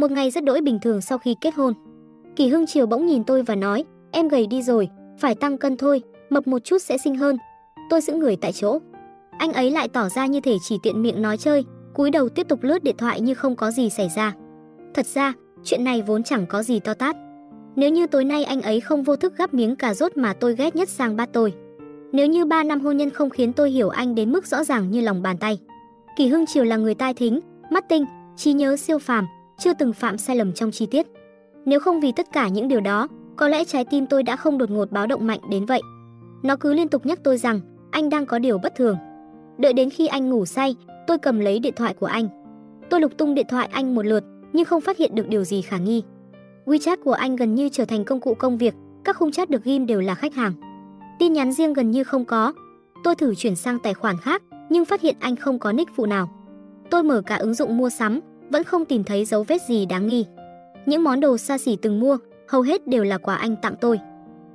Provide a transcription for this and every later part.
Một ngày rất đỗi bình thường sau khi kết hôn. Kỳ Hưng Triều bỗng nhìn tôi và nói, em gầy đi rồi, phải tăng cân thôi, mập một chút sẽ xinh hơn. Tôi giữ người tại chỗ. Anh ấy lại tỏ ra như thể chỉ tiện miệng nói chơi, cúi đầu tiếp tục lướt điện thoại như không có gì xảy ra. Thật ra, chuyện này vốn chẳng có gì to tát. Nếu như tối nay anh ấy không vô thức gắp miếng cà rốt mà tôi ghét nhất sang bát tôi. Nếu như 3 năm hôn nhân không khiến tôi hiểu anh đến mức rõ ràng như lòng bàn tay. Kỳ Hưng Triều là người tai thính, mắt tinh, trí nhớ siêu phàm, chưa từng phạm sai lầm trong chi tiết. Nếu không vì tất cả những điều đó, có lẽ trái tim tôi đã không đột ngột báo động mạnh đến vậy. Nó cứ liên tục nhắc tôi rằng anh đang có điều bất thường. Đợi đến khi anh ngủ say, tôi cầm lấy điện thoại của anh. Tôi lục tung điện thoại anh một lượt, nhưng không phát hiện được điều gì khả nghi. WeChat của anh gần như trở thành công cụ công việc, các khung chat được ghim đều là khách hàng. Tin nhắn riêng gần như không có. Tôi thử chuyển sang tài khoản khác, nhưng phát hiện anh không có nick phụ nào. Tôi mở cả ứng dụng mua sắm, vẫn không tìm thấy dấu vết gì đáng nghi. Những món đồ xa xỉ từng mua, hầu hết đều là quà anh tặng tôi.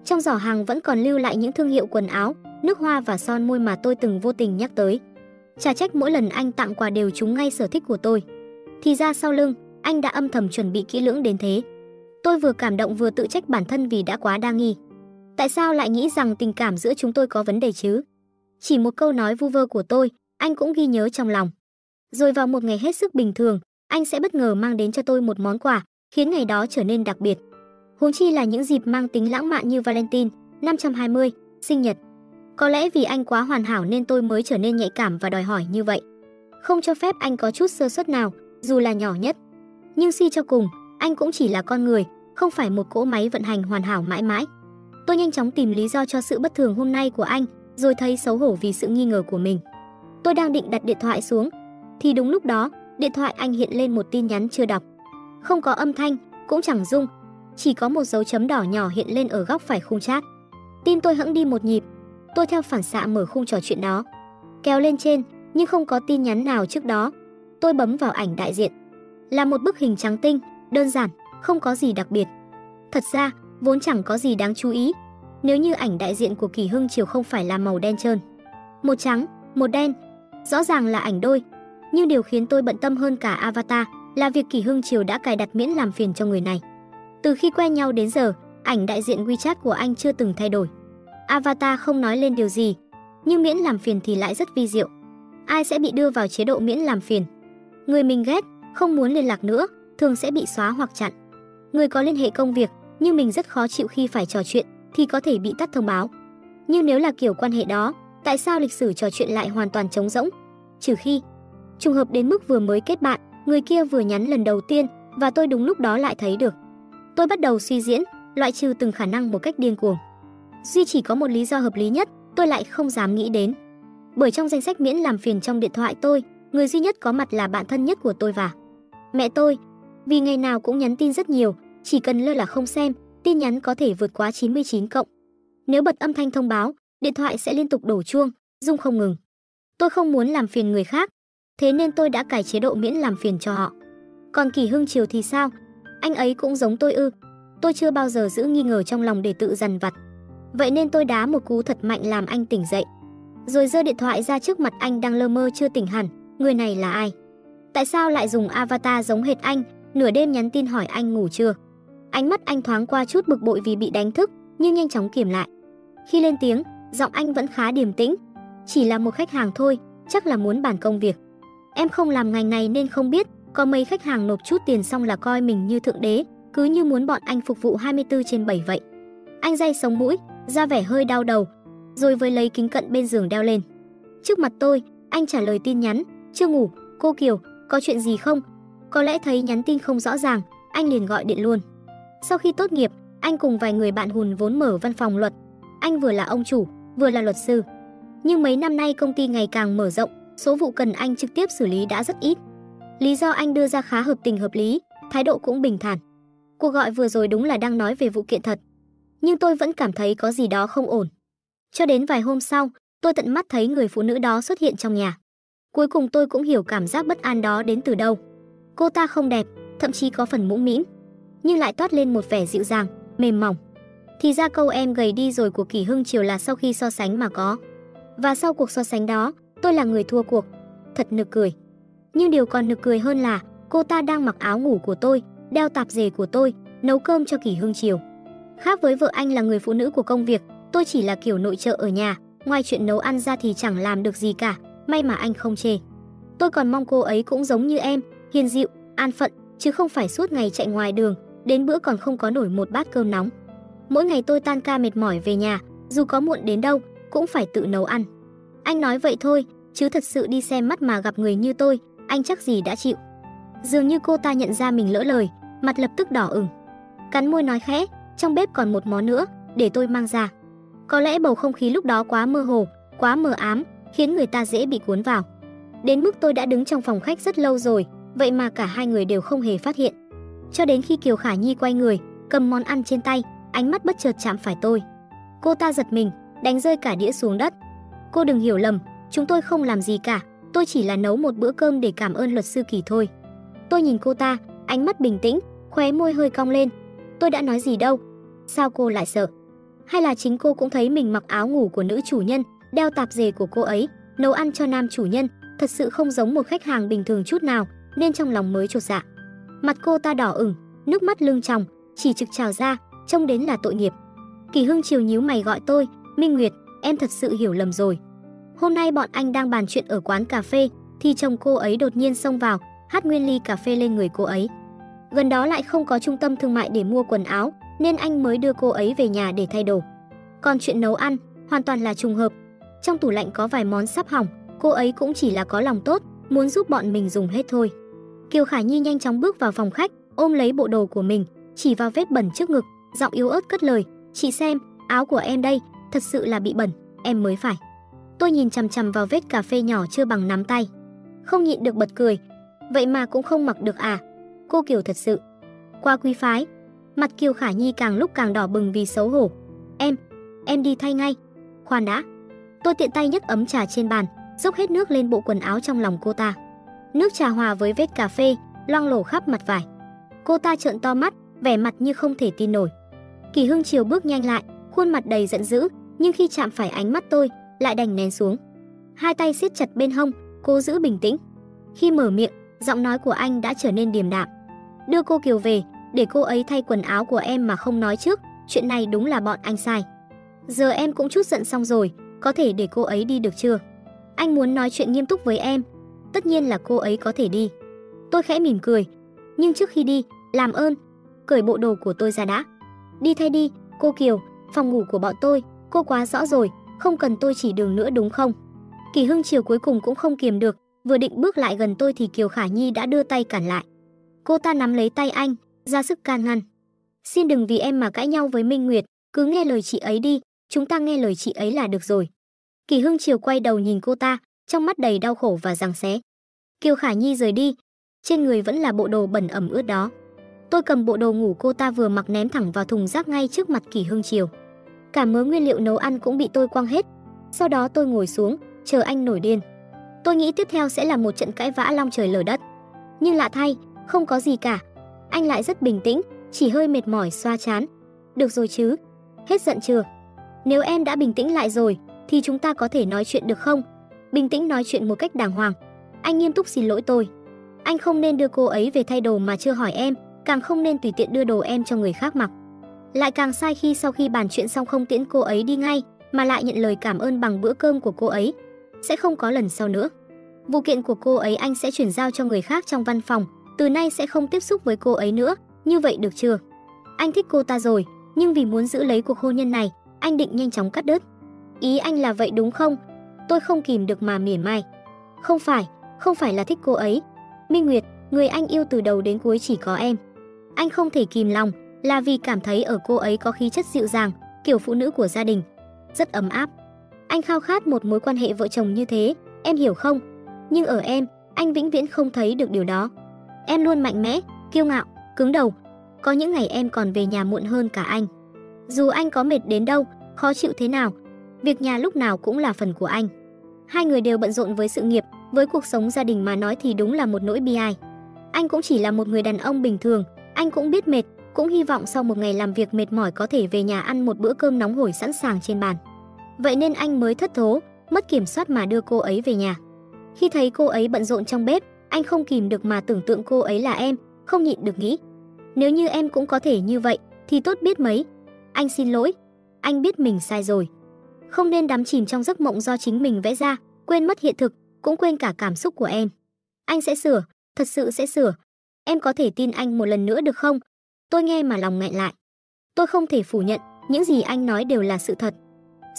Trong giỏ hàng vẫn còn lưu lại những thương hiệu quần áo, nước hoa và son môi mà tôi từng vô tình nhắc tới. Chả trách mỗi lần anh tặng quà đều trúng ngay sở thích của tôi. Thì ra sau lưng, anh đã âm thầm chuẩn bị kỹ lưỡng đến thế. Tôi vừa cảm động vừa tự trách bản thân vì đã quá đa nghi. Tại sao lại nghĩ rằng tình cảm giữa chúng tôi có vấn đề chứ? Chỉ một câu nói vu vơ của tôi, anh cũng ghi nhớ trong lòng. Rồi vào một ngày hết sức bình thường, anh sẽ bất ngờ mang đến cho tôi một món quà, khiến ngày đó trở nên đặc biệt. Huống chi là những dịp mang tính lãng mạn như Valentine, 520, sinh nhật. Có lẽ vì anh quá hoàn hảo nên tôi mới trở nên nhạy cảm và đòi hỏi như vậy. Không cho phép anh có chút sơ suất nào, dù là nhỏ nhất. Nhưng suy cho cùng, anh cũng chỉ là con người, không phải một cỗ máy vận hành hoàn hảo mãi mãi. Tôi nhanh chóng tìm lý do cho sự bất thường hôm nay của anh, rồi thấy xấu hổ vì sự nghi ngờ của mình. Tôi đang định đặt điện thoại xuống, thì đúng lúc đó, điện thoại anh hiện lên một tin nhắn chưa đọc. Không có âm thanh, cũng chẳng rung, chỉ có một dấu chấm đỏ nhỏ hiện lên ở góc phải khung chat. Tim tôi hững đi một nhịp, tôi theo phản xạ mở khung trò chuyện đó. Kéo lên trên, nhưng không có tin nhắn nào trước đó. Tôi bấm vào ảnh đại diện. Là một bức hình trắng tinh, đơn giản, không có gì đặc biệt. Thật ra, vốn chẳng có gì đáng chú ý. Nếu như ảnh đại diện của Kỳ Hưng Triều không phải là màu đen trơn. Một trắng, một đen, rõ ràng là ảnh đôi. Nhưng điều khiến tôi bận tâm hơn cả avatar là việc Kỳ Hưng Triều đã cài đặt miễn làm phiền cho người này. Từ khi quen nhau đến giờ, ảnh đại diện WeChat của anh chưa từng thay đổi. Avatar không nói lên điều gì, nhưng miễn làm phiền thì lại rất vi diệu. Ai sẽ bị đưa vào chế độ miễn làm phiền? Người mình ghét, không muốn liên lạc nữa, thường sẽ bị xóa hoặc chặn. Người có liên hệ công việc, nhưng mình rất khó chịu khi phải trò chuyện thì có thể bị tắt thông báo. Nhưng nếu là kiểu quan hệ đó, tại sao lịch sử trò chuyện lại hoàn toàn trống rỗng? Trừ khi trùng hợp đến mức vừa mới kết bạn, người kia vừa nhắn lần đầu tiên và tôi đúng lúc đó lại thấy được. Tôi bắt đầu suy diễn, loại trừ từng khả năng một cách điên cuồng. Duy chỉ có một lý do hợp lý nhất, tôi lại không dám nghĩ đến. Bởi trong danh sách miễn làm phiền trong điện thoại tôi, người duy nhất có mặt là bạn thân nhất của tôi và mẹ tôi. Vì ngày nào cũng nhắn tin rất nhiều, chỉ cần lơ là không xem, tin nhắn có thể vượt quá 99 cộng. Nếu bật âm thanh thông báo, điện thoại sẽ liên tục đổ chuông, rung không ngừng. Tôi không muốn làm phiền người khác, thế nên tôi đã cài chế độ miễn làm phiền cho họ. Còn Kỳ Hưng Triều thì sao? Anh ấy cũng giống tôi ư? Tôi chưa bao giờ giữ nghi ngờ trong lòng để tự dằn vặt. Vậy nên tôi đá một cú thật mạnh làm anh tỉnh dậy. Rồi giơ điện thoại ra trước mặt anh đang lơ mơ chưa tỉnh hẳn, người này là ai? Tại sao lại dùng avatar giống hệt anh, nửa đêm nhắn tin hỏi anh ngủ chưa? Ánh mắt anh thoáng qua chút bực bội vì bị đánh thức, nhưng nhanh chóng kiềm lại. Khi lên tiếng, giọng anh vẫn khá điềm tĩnh. Chỉ là một khách hàng thôi, chắc là muốn bàn công việc. Em không làm ngành này nên không biết, có mấy khách hàng nộp chút tiền xong là coi mình như thượng đế, cứ như muốn bọn anh phục vụ 24 trên 7 vậy. Anh day sống mũi, ra vẻ hơi đau đầu, rồi với lấy kính cận bên giường đeo lên. Trước mặt tôi, anh trả lời tin nhắn, chưa ngủ, cô Kiều, có chuyện gì không? Có lẽ thấy nhắn tin không rõ ràng, anh liền gọi điện luôn. Sau khi tốt nghiệp, anh cùng vài người bạn hùn vốn mở văn phòng luật. Anh vừa là ông chủ, vừa là luật sư. Nhưng mấy năm nay công ty ngày càng mở rộng, số vụ cần anh trực tiếp xử lý đã rất ít. Lý do anh đưa ra khá hợp tình hợp lý, thái độ cũng bình thản. Cuộc gọi vừa rồi đúng là đang nói về vụ kiện thật, nhưng tôi vẫn cảm thấy có gì đó không ổn. Cho đến vài hôm sau, tôi tận mắt thấy người phụ nữ đó xuất hiện trong nhà. Cuối cùng tôi cũng hiểu cảm giác bất an đó đến từ đâu. Cô ta không đẹp, thậm chí có phần mũm mĩm, nhưng lại toát lên một vẻ dịu dàng, mềm mỏng. Thì ra câu em gầy đi rồi của Kỳ Hưng Triều là sau khi so sánh mà có. Và sau cuộc so sánh đó, tôi là người thua cuộc. Thật nực cười. Nhưng điều còn nực cười hơn là cô ta đang mặc áo ngủ của tôi, đeo tạp dề của tôi, nấu cơm cho Kỳ hương chiều. Khác với vợ anh là người phụ nữ của công việc, tôi chỉ là kiểu nội trợ ở nhà, ngoài chuyện nấu ăn ra thì chẳng làm được gì cả, may mà anh không chê. Tôi còn mong cô ấy cũng giống như em, hiền dịu, an phận, chứ không phải suốt ngày chạy ngoài đường, đến bữa còn không có nổi một bát cơm nóng. Mỗi ngày tôi tan ca mệt mỏi về nhà, dù có muộn đến đâu, cũng phải tự nấu ăn. Anh nói vậy thôi, chứ thật sự đi xem mắt mà gặp người như tôi, anh chắc gì đã chịu. Dường như cô ta nhận ra mình lỡ lời, mặt lập tức đỏ ửng. Cắn môi nói khẽ, trong bếp còn một món nữa, để tôi mang ra. Có lẽ bầu không khí lúc đó quá mơ hồ, quá mờ ám, khiến người ta dễ bị cuốn vào. Đến mức tôi đã đứng trong phòng khách rất lâu rồi, vậy mà cả hai người đều không hề phát hiện. Cho đến khi Kiều Khả Nhi quay người, cầm món ăn trên tay, ánh mắt bất chợt chạm phải tôi. Cô ta giật mình, đánh rơi cả đĩa xuống đất. Cô đừng hiểu lầm, chúng tôi không làm gì cả, tôi chỉ là nấu một bữa cơm để cảm ơn luật sư Kỳ thôi. Tôi nhìn cô ta, ánh mắt bình tĩnh, khóe môi hơi cong lên. Tôi đã nói gì đâu, sao cô lại sợ? Hay là chính cô cũng thấy mình mặc áo ngủ của nữ chủ nhân, đeo tạp dề của cô ấy, nấu ăn cho nam chủ nhân, thật sự không giống một khách hàng bình thường chút nào, nên trong lòng mới chột dạ. Mặt cô ta đỏ ửng, nước mắt lưng tròng, chỉ trực trào ra, trông đến là tội nghiệp. Kỳ Hưng chiều nhíu mày gọi tôi, "Minh Nguyệt, em thật sự hiểu lầm rồi. Hôm nay bọn anh đang bàn chuyện ở quán cà phê, thì chồng cô ấy đột nhiên xông vào, hát nguyên ly cà phê lên người cô ấy. Gần đó lại không có trung tâm thương mại để mua quần áo, nên anh mới đưa cô ấy về nhà để thay đồ. Còn chuyện nấu ăn, hoàn toàn là trùng hợp. Trong tủ lạnh có vài món sắp hỏng, cô ấy cũng chỉ là có lòng tốt, muốn giúp bọn mình dùng hết thôi. Kiều Khả Nhi nhanh chóng bước vào phòng khách, ôm lấy bộ đồ của mình, chỉ vào vết bẩn trước ngực, giọng yếu ớt cất lời, "Chị xem, áo của em đây, thật sự là bị bẩn, em mới phải." Tôi nhìn chằm chằm vào vết cà phê nhỏ chưa bằng nắm tay, không nhịn được bật cười. Vậy mà cũng không mặc được à? Cô Kiều thật sự qua quý phái. Mặt Kiều Khả Nhi càng lúc càng đỏ bừng vì xấu hổ. "Em, em đi thay ngay." "Khoan đã." Tôi tiện tay nhấc ấm trà trên bàn, dốc hết nước lên bộ quần áo trong lòng cô ta. Nước trà hòa với vết cà phê, loang lổ khắp mặt vải. Cô ta trợn to mắt, vẻ mặt như không thể tin nổi. Kỳ Hưng chiều bước nhanh lại, khuôn mặt đầy giận dữ, nhưng khi chạm phải ánh mắt tôi, lại đành nén xuống. Hai tay siết chặt bên hông, cố giữ bình tĩnh. Khi mở miệng, giọng nói của anh đã trở nên điềm đạm. Đưa cô Kiều về, để cô ấy thay quần áo của em mà không nói trước, chuyện này đúng là bọn anh sai. Giờ em cũng chút giận xong rồi, có thể để cô ấy đi được chưa? Anh muốn nói chuyện nghiêm túc với em, tất nhiên là cô ấy có thể đi. Tôi khẽ mỉm cười, nhưng trước khi đi, làm ơn, cởi bộ đồ của tôi ra đã. Đi thay đi, cô Kiều, phòng ngủ của bọn tôi, cô quá rõ rồi, không cần tôi chỉ đường nữa đúng không? Kỳ Hưng chiều cuối cùng cũng không kiềm được, vừa định bước lại gần tôi thì Kiều Khả Nhi đã đưa tay cản lại. Cô ta nắm lấy tay anh, ra sức can ngăn. Xin đừng vì em mà cãi nhau với Minh Nguyệt, cứ nghe lời chị ấy đi, chúng ta nghe lời chị ấy là được rồi. Kỳ Hưng chiều quay đầu nhìn cô ta, trong mắt đầy đau khổ và giằng xé. Kiều Khả Nhi rời đi, trên người vẫn là bộ đồ bẩn ẩm ướt đó. Tôi cầm bộ đồ ngủ cô ta vừa mặc ném thẳng vào thùng rác ngay trước mặt Kỳ Hưng Triều. Cả mớ nguyên liệu nấu ăn cũng bị tôi quăng hết. Sau đó tôi ngồi xuống, chờ anh nổi điên. Tôi nghĩ tiếp theo sẽ là một trận cãi vã long trời lở đất. Nhưng lạ thay, không có gì cả. Anh lại rất bình tĩnh, chỉ hơi mệt mỏi xoa chán. Được rồi chứ, hết giận chưa? Nếu em đã bình tĩnh lại rồi, thì chúng ta có thể nói chuyện được không? Bình tĩnh nói chuyện một cách đàng hoàng. Anh nghiêm túc xin lỗi tôi. Anh không nên đưa cô ấy về thay đồ mà chưa hỏi em, càng không nên tùy tiện đưa đồ em cho người khác mặc. Lại càng sai khi sau khi bàn chuyện xong không tiễn cô ấy đi ngay, mà lại nhận lời cảm ơn bằng bữa cơm của cô ấy. Sẽ không có lần sau nữa. Vụ kiện của cô ấy anh sẽ chuyển giao cho người khác trong văn phòng, từ nay sẽ không tiếp xúc với cô ấy nữa, như vậy được chưa? Anh thích cô ta rồi, nhưng vì muốn giữ lấy cuộc hôn nhân này, anh định nhanh chóng cắt đứt. Ý anh là vậy đúng không? Tôi không kìm được mà mỉa mai. Không phải, không phải là thích cô ấy. Minh Nguyệt, người anh yêu từ đầu đến cuối chỉ có em. Anh không thể kìm lòng, là vì cảm thấy ở cô ấy có khí chất dịu dàng, kiểu phụ nữ của gia đình, rất ấm áp. Anh khao khát một mối quan hệ vợ chồng như thế, em hiểu không? Nhưng ở em, anh vĩnh viễn không thấy được điều đó. Em luôn mạnh mẽ, kiêu ngạo, cứng đầu. Có những ngày em còn về nhà muộn hơn cả anh. Dù anh có mệt đến đâu, khó chịu thế nào, việc nhà lúc nào cũng là phần của anh. Hai người đều bận rộn với sự nghiệp, với cuộc sống gia đình mà nói thì đúng là một nỗi bi ai. Anh cũng chỉ là một người đàn ông bình thường, anh cũng biết mệt, cũng hy vọng sau một ngày làm việc mệt mỏi có thể về nhà ăn một bữa cơm nóng hổi sẵn sàng trên bàn. Vậy nên anh mới thất thố, mất kiểm soát mà đưa cô ấy về nhà. Khi thấy cô ấy bận rộn trong bếp, anh không kìm được mà tưởng tượng cô ấy là em, không nhịn được nghĩ. Nếu như em cũng có thể như vậy thì tốt biết mấy. Anh xin lỗi, anh biết mình sai rồi. Không nên đắm chìm trong giấc mộng do chính mình vẽ ra, quên mất hiện thực, cũng quên cả cảm xúc của em. Anh sẽ sửa, thật sự sẽ sửa. Em có thể tin anh một lần nữa được không? Tôi nghe mà lòng nghẹn lại. Tôi không thể phủ nhận, những gì anh nói đều là sự thật.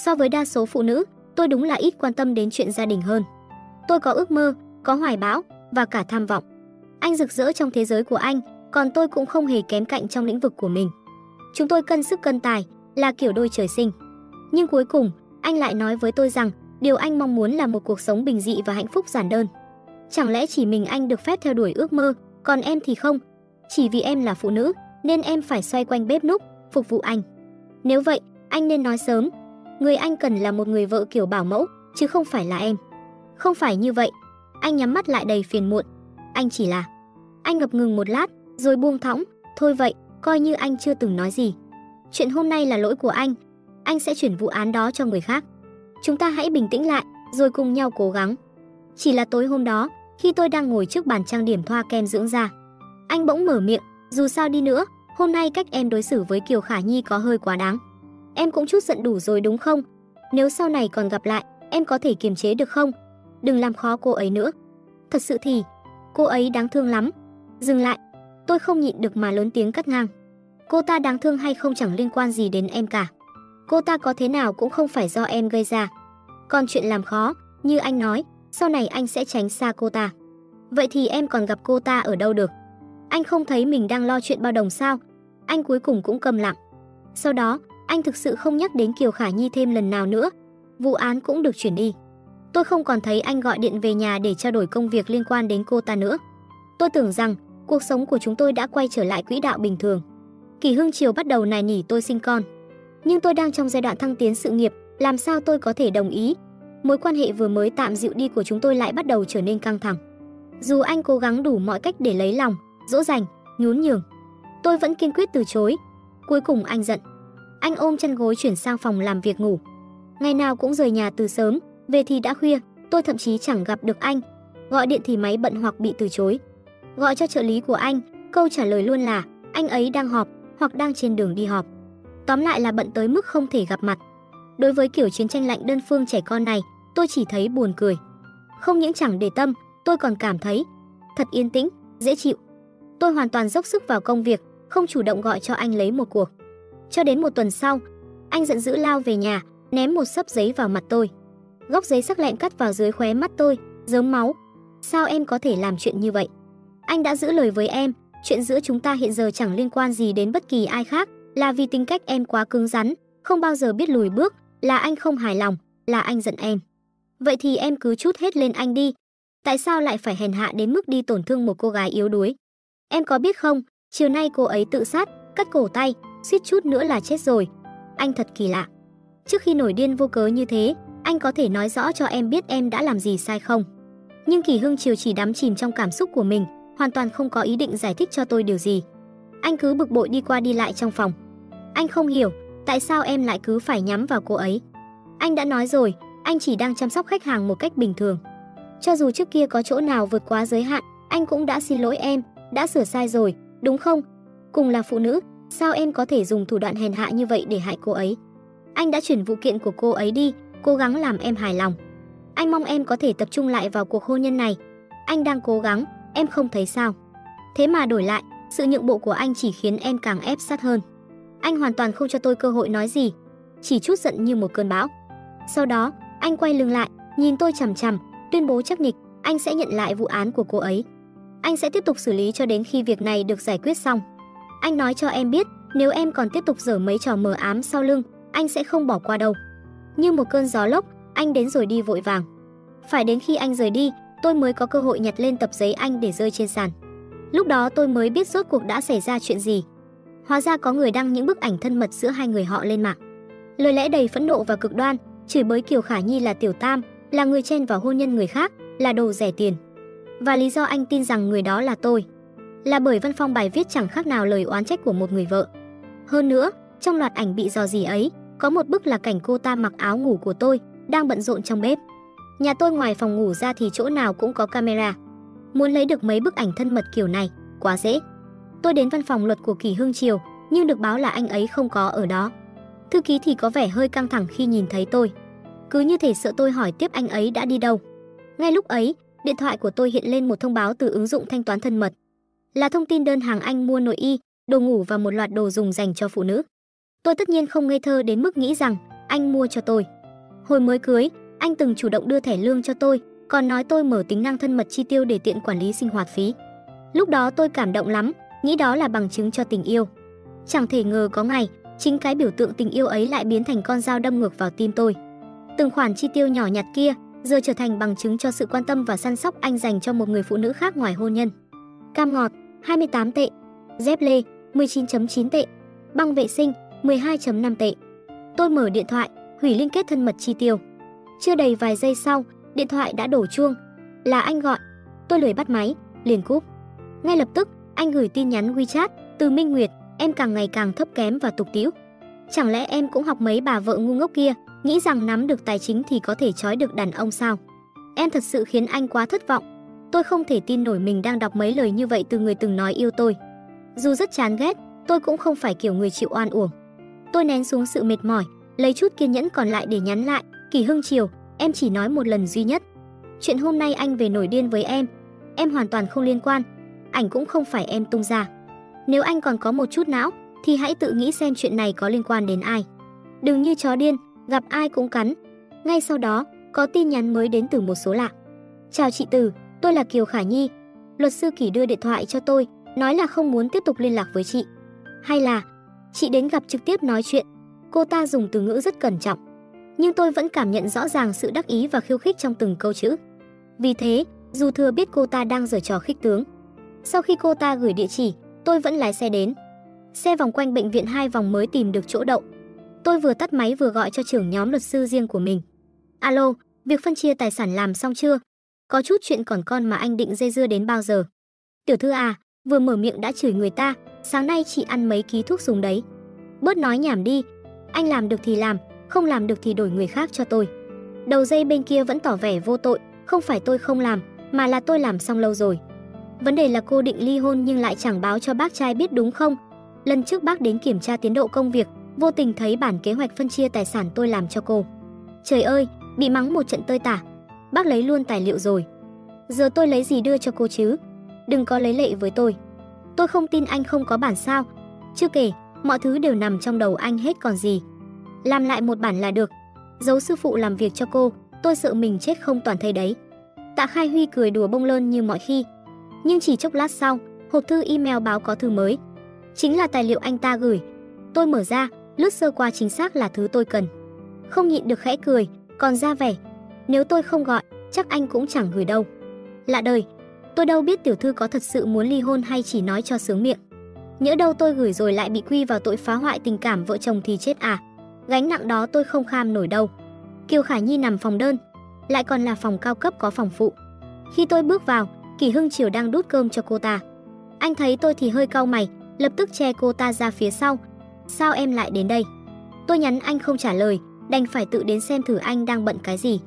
So với đa số phụ nữ, tôi đúng là ít quan tâm đến chuyện gia đình hơn. Tôi có ước mơ, có hoài bão và cả tham vọng. Anh rực rỡ trong thế giới của anh, còn tôi cũng không hề kém cạnh trong lĩnh vực của mình. Chúng tôi cân sức cân tài, là kiểu đôi trời sinh. Nhưng cuối cùng, anh lại nói với tôi rằng điều anh mong muốn là một cuộc sống bình dị và hạnh phúc giản đơn. Chẳng lẽ chỉ mình anh được phép theo đuổi ước mơ, còn em thì không? Chỉ vì em là phụ nữ, nên em phải xoay quanh bếp núc, phục vụ anh. Nếu vậy, anh nên nói sớm. Người anh cần là một người vợ kiểu bảo mẫu, chứ không phải là em. Không phải như vậy. Anh nhắm mắt lại đầy phiền muộn. Anh chỉ là... Anh ngập ngừng một lát, rồi buông thõng. Thôi vậy, coi như anh chưa từng nói gì. Chuyện hôm nay là lỗi của anh. Anh sẽ chuyển vụ án đó cho người khác. Chúng ta hãy bình tĩnh lại, rồi cùng nhau cố gắng. Chỉ là tối hôm đó, khi tôi đang ngồi trước bàn trang điểm thoa kem dưỡng da, anh bỗng mở miệng, dù sao đi nữa, hôm nay cách em đối xử với Kiều Khả Nhi có hơi quá đáng. Em cũng chút giận đủ rồi đúng không? Nếu sau này còn gặp lại, em có thể kiềm chế được không? Đừng làm khó cô ấy nữa. Thật sự thì, cô ấy đáng thương lắm. Dừng lại, tôi không nhịn được mà lớn tiếng cắt ngang. Cô ta đáng thương hay không chẳng liên quan gì đến em cả. Cô ta có thế nào cũng không phải do em gây ra. Còn chuyện làm khó, như anh nói, sau này anh sẽ tránh xa cô ta. Vậy thì em còn gặp cô ta ở đâu được? Anh không thấy mình đang lo chuyện bao đồng sao? Anh cuối cùng cũng câm lặng. Sau đó, anh thực sự không nhắc đến Kiều Khả Nhi thêm lần nào nữa. Vụ án cũng được chuyển đi. Tôi không còn thấy anh gọi điện về nhà để trao đổi công việc liên quan đến cô ta nữa. Tôi tưởng rằng cuộc sống của chúng tôi đã quay trở lại quỹ đạo bình thường. Kỳ Hưng Triều bắt đầu nài nỉ tôi sinh con. Nhưng tôi đang trong giai đoạn thăng tiến sự nghiệp, làm sao tôi có thể đồng ý? Mối quan hệ vừa mới tạm dịu đi của chúng tôi lại bắt đầu trở nên căng thẳng. Dù anh cố gắng đủ mọi cách để lấy lòng, dỗ dành, nhún nhường, tôi vẫn kiên quyết từ chối. Cuối cùng anh giận. Anh ôm chân gối chuyển sang phòng làm việc ngủ. Ngày nào cũng rời nhà từ sớm, về thì đã khuya, tôi thậm chí chẳng gặp được anh. Gọi điện thì máy bận hoặc bị từ chối. Gọi cho trợ lý của anh, câu trả lời luôn là anh ấy đang họp hoặc đang trên đường đi họp. Tóm lại là bận tới mức không thể gặp mặt. Đối với kiểu chiến tranh lạnh đơn phương trẻ con này, tôi chỉ thấy buồn cười. Không những chẳng để tâm, tôi còn cảm thấy thật yên tĩnh, dễ chịu. Tôi hoàn toàn dốc sức vào công việc, không chủ động gọi cho anh lấy một cuộc. Cho đến một tuần sau, anh giận dữ lao về nhà, ném một sấp giấy vào mặt tôi. Góc giấy sắc lẹm cắt vào dưới khóe mắt tôi, dớm máu. Sao em có thể làm chuyện như vậy? Anh đã giữ lời với em, chuyện giữa chúng ta hiện giờ chẳng liên quan gì đến bất kỳ ai khác, là vì tính cách em quá cứng rắn, không bao giờ biết lùi bước, là anh không hài lòng, là anh giận em. Vậy thì em cứ chút hết lên anh đi. Tại sao lại phải hèn hạ đến mức đi tổn thương một cô gái yếu đuối? Em có biết không, chiều nay cô ấy tự sát, cắt cổ tay, suýt chút nữa là chết rồi. Anh thật kỳ lạ. Trước khi nổi điên vô cớ như thế, anh có thể nói rõ cho em biết em đã làm gì sai không? Nhưng Kỳ Hưng chiều chỉ đắm chìm trong cảm xúc của mình, hoàn toàn không có ý định giải thích cho tôi điều gì. Anh cứ bực bội đi qua đi lại trong phòng. Anh không hiểu, tại sao em lại cứ phải nhắm vào cô ấy. Anh đã nói rồi, anh chỉ đang chăm sóc khách hàng một cách bình thường. Cho dù trước kia có chỗ nào vượt quá giới hạn, anh cũng đã xin lỗi em, đã sửa sai rồi, đúng không? Cùng là phụ nữ, sao em có thể dùng thủ đoạn hèn hạ như vậy để hại cô ấy? Anh đã chuyển vụ kiện của cô ấy đi, cố gắng làm em hài lòng. Anh mong em có thể tập trung lại vào cuộc hôn nhân này. Anh đang cố gắng, em không thấy sao? Thế mà đổi lại, sự nhượng bộ của anh chỉ khiến em càng ép sát hơn. Anh hoàn toàn không cho tôi cơ hội nói gì, chỉ chút giận như một cơn bão. Sau đó, anh quay lưng lại, nhìn tôi chằm chằm, tuyên bố chắc nịch, anh sẽ nhận lại vụ án của cô ấy. Anh sẽ tiếp tục xử lý cho đến khi việc này được giải quyết xong. Anh nói cho em biết, nếu em còn tiếp tục dở mấy trò mờ ám sau lưng, anh sẽ không bỏ qua đâu. Như một cơn gió lốc, anh đến rồi đi vội vàng. Phải đến khi anh rời đi, tôi mới có cơ hội nhặt lên tập giấy anh để rơi trên sàn. Lúc đó tôi mới biết rốt cuộc đã xảy ra chuyện gì. Hóa ra có người đăng những bức ảnh thân mật giữa hai người họ lên mạng. Lời lẽ đầy phẫn nộ và cực đoan, chửi bới Kiều Khả Nhi là tiểu tam, là người chen vào hôn nhân người khác, là đồ rẻ tiền. Và lý do anh tin rằng người đó là tôi, là bởi văn phong bài viết chẳng khác nào lời oán trách của một người vợ. Hơn nữa, trong loạt ảnh bị dò dỉ ấy, có một bức là cảnh cô ta mặc áo ngủ của tôi, đang bận rộn trong bếp. Nhà tôi ngoài phòng ngủ ra thì chỗ nào cũng có camera. Muốn lấy được mấy bức ảnh thân mật kiểu này, quá dễ. Tôi đến văn phòng luật của Kỳ hương Triều, nhưng được báo là anh ấy không có ở đó. Thư ký thì có vẻ hơi căng thẳng khi nhìn thấy tôi. Cứ như thể sợ tôi hỏi tiếp anh ấy đã đi đâu. Ngay lúc ấy, điện thoại của tôi hiện lên một thông báo từ ứng dụng thanh toán thân mật. Là thông tin đơn hàng anh mua nội y, đồ ngủ và một loạt đồ dùng dành cho phụ nữ. Tôi tất nhiên không ngây thơ đến mức nghĩ rằng anh mua cho tôi. Hồi mới cưới, anh từng chủ động đưa thẻ lương cho tôi, còn nói tôi mở tính năng thân mật chi tiêu để tiện quản lý sinh hoạt phí. Lúc đó tôi cảm động lắm, nghĩ đó là bằng chứng cho tình yêu. Chẳng thể ngờ có ngày, chính cái biểu tượng tình yêu ấy lại biến thành con dao đâm ngược vào tim tôi. Từng khoản chi tiêu nhỏ nhặt kia giờ trở thành bằng chứng cho sự quan tâm và săn sóc anh dành cho một người phụ nữ khác ngoài hôn nhân. Cam ngọt 28 tệ, dép lê 19.9 tệ, băng vệ sinh 12.5 tệ. Tôi mở điện thoại, hủy liên kết thân mật chi tiêu. Chưa đầy vài giây sau, điện thoại đã đổ chuông. Là anh gọi. Tôi lười bắt máy, liền cúp. Ngay lập tức, anh gửi tin nhắn WeChat từ Minh Nguyệt, em càng ngày càng thấp kém và tục tĩu. Chẳng lẽ em cũng học mấy bà vợ ngu ngốc kia, nghĩ rằng nắm được tài chính thì có thể trói được đàn ông sao? Em thật sự khiến anh quá thất vọng. Tôi không thể tin nổi mình đang đọc mấy lời như vậy từ người từng nói yêu tôi. Dù rất chán ghét, tôi cũng không phải kiểu người chịu oan uổng. Tôi nén xuống sự mệt mỏi, lấy chút kiên nhẫn còn lại để nhắn lại, "Kỳ Hưng Triều, em chỉ nói một lần duy nhất. Chuyện hôm nay anh về nổi điên với em, em hoàn toàn không liên quan, ảnh cũng không phải em tung ra. Nếu anh còn có một chút não thì hãy tự nghĩ xem chuyện này có liên quan đến ai. Đừng như chó điên, gặp ai cũng cắn." Ngay sau đó, có tin nhắn mới đến từ một số lạ. "Chào chị Từ, tôi là Kiều Khả Nhi. Luật sư Kỳ đưa điện thoại cho tôi, nói là không muốn tiếp tục liên lạc với chị. Hay là chị đến gặp trực tiếp nói chuyện?" Cô ta dùng từ ngữ rất cẩn trọng, nhưng tôi vẫn cảm nhận rõ ràng sự đắc ý và khiêu khích trong từng câu chữ. Vì thế, dù thừa biết cô ta đang giở trò khích tướng, sau khi cô ta gửi địa chỉ, tôi vẫn lái xe đến. Xe vòng quanh bệnh viện hai vòng mới tìm được chỗ đậu. Tôi vừa tắt máy vừa gọi cho trưởng nhóm luật sư riêng của mình. Alo, việc phân chia tài sản làm xong chưa? Có chút chuyện còn con mà anh định dây dưa đến bao giờ? Tiểu thư à, vừa mở miệng đã chửi người ta, sáng nay chị ăn mấy ký thuốc dùng đấy. Bớt nói nhảm đi, anh làm được thì làm, không làm được thì đổi người khác cho tôi. Đầu dây bên kia vẫn tỏ vẻ vô tội, không phải tôi không làm, mà là tôi làm xong lâu rồi. Vấn đề là cô định ly hôn nhưng lại chẳng báo cho bác trai biết đúng không? Lần trước bác đến kiểm tra tiến độ công việc, vô tình thấy bản kế hoạch phân chia tài sản tôi làm cho cô. Trời ơi, bị mắng một trận tơi tả. Bác lấy luôn tài liệu rồi. Giờ tôi lấy gì đưa cho cô chứ? Đừng có lấy lệ với tôi. Tôi không tin anh không có bản sao. Chưa kể, mọi thứ đều nằm trong đầu anh hết còn gì. Làm lại một bản là được. Giấu sư phụ làm việc cho cô, tôi sợ mình chết không toàn thây đấy. Tạ Khai Huy cười đùa bông lơn như mọi khi. Nhưng chỉ chốc lát sau, hộp thư email báo có thư mới. Chính là tài liệu anh ta gửi. Tôi mở ra, lướt sơ qua chính xác là thứ tôi cần. Không nhịn được khẽ cười, còn ra vẻ. Nếu tôi không gọi, chắc anh cũng chẳng gửi đâu. Lạ đời, tôi đâu biết tiểu thư có thật sự muốn ly hôn hay chỉ nói cho sướng miệng. Nhỡ đâu tôi gửi rồi lại bị quy vào tội phá hoại tình cảm vợ chồng thì chết à. Gánh nặng đó tôi không kham nổi đâu. Kiều Khải Nhi nằm phòng đơn, lại còn là phòng cao cấp có phòng phụ. Khi tôi bước vào, Kỳ Hưng Triều đang đút cơm cho cô ta. Anh thấy tôi thì hơi cau mày, lập tức che cô ta ra phía sau. Sao em lại đến đây? Tôi nhắn anh không trả lời, đành phải tự đến xem thử anh đang bận cái gì.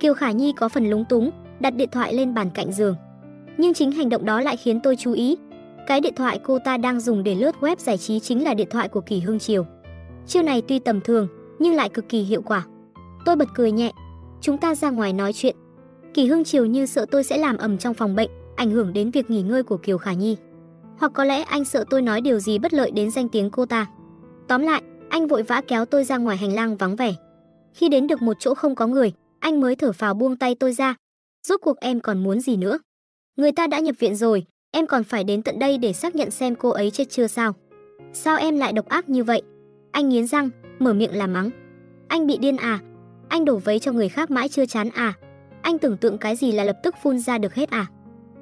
Kiều Khả Nhi có phần lúng túng, đặt điện thoại lên bàn cạnh giường. Nhưng chính hành động đó lại khiến tôi chú ý. Cái điện thoại cô ta đang dùng để lướt web giải trí chính là điện thoại của Kỳ Hương Triều. Chiêu này tuy tầm thường, nhưng lại cực kỳ hiệu quả. Tôi bật cười nhẹ. Chúng ta ra ngoài nói chuyện. Kỳ Hương Triều như sợ tôi sẽ làm ầm trong phòng bệnh, ảnh hưởng đến việc nghỉ ngơi của Kiều Khả Nhi. Hoặc có lẽ anh sợ tôi nói điều gì bất lợi đến danh tiếng cô ta. Tóm lại, anh vội vã kéo tôi ra ngoài hành lang vắng vẻ. Khi đến được một chỗ không có người, anh mới thở phào buông tay tôi ra. Rốt cuộc em còn muốn gì nữa? Người ta đã nhập viện rồi, em còn phải đến tận đây để xác nhận xem cô ấy chết chưa sao? Sao em lại độc ác như vậy? Anh nghiến răng, mở miệng làm mắng. Anh bị điên à? Anh đổ vấy cho người khác mãi chưa chán à? Anh tưởng tượng cái gì là lập tức phun ra được hết à?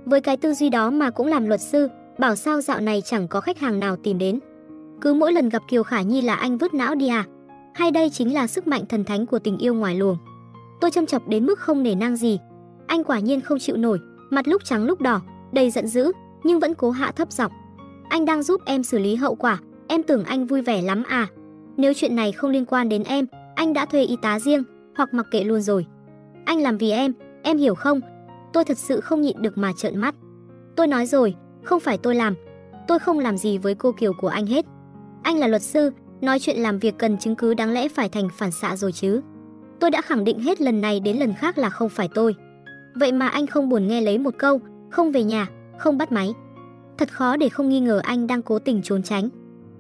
Với cái tư duy đó mà cũng làm luật sư, bảo sao dạo này chẳng có khách hàng nào tìm đến. Cứ mỗi lần gặp Kiều Khả Nhi là anh vứt não đi à? Hay đây chính là sức mạnh thần thánh của tình yêu ngoài luồng? Tôi châm chọc đến mức không nể nang gì. Anh quả nhiên không chịu nổi, mặt lúc trắng lúc đỏ, đầy giận dữ, nhưng vẫn cố hạ thấp giọng. Anh đang giúp em xử lý hậu quả, em tưởng anh vui vẻ lắm à? Nếu chuyện này không liên quan đến em, anh đã thuê y tá riêng, hoặc mặc kệ luôn rồi. Anh làm vì em, em hiểu không? Tôi thật sự không nhịn được mà trợn mắt. Tôi nói rồi, không phải tôi làm. tôi không làm gì với cô Kiều của anh hết. Anh là luật sư, nói chuyện làm việc cần chứng cứ đáng lẽ phải thành phản xạ rồi chứ. Tôi đã khẳng định hết lần này đến lần khác là không phải tôi. Vậy mà anh không buồn nghe lấy một câu, không về nhà, không bắt máy. Thật khó để không nghi ngờ anh đang cố tình trốn tránh.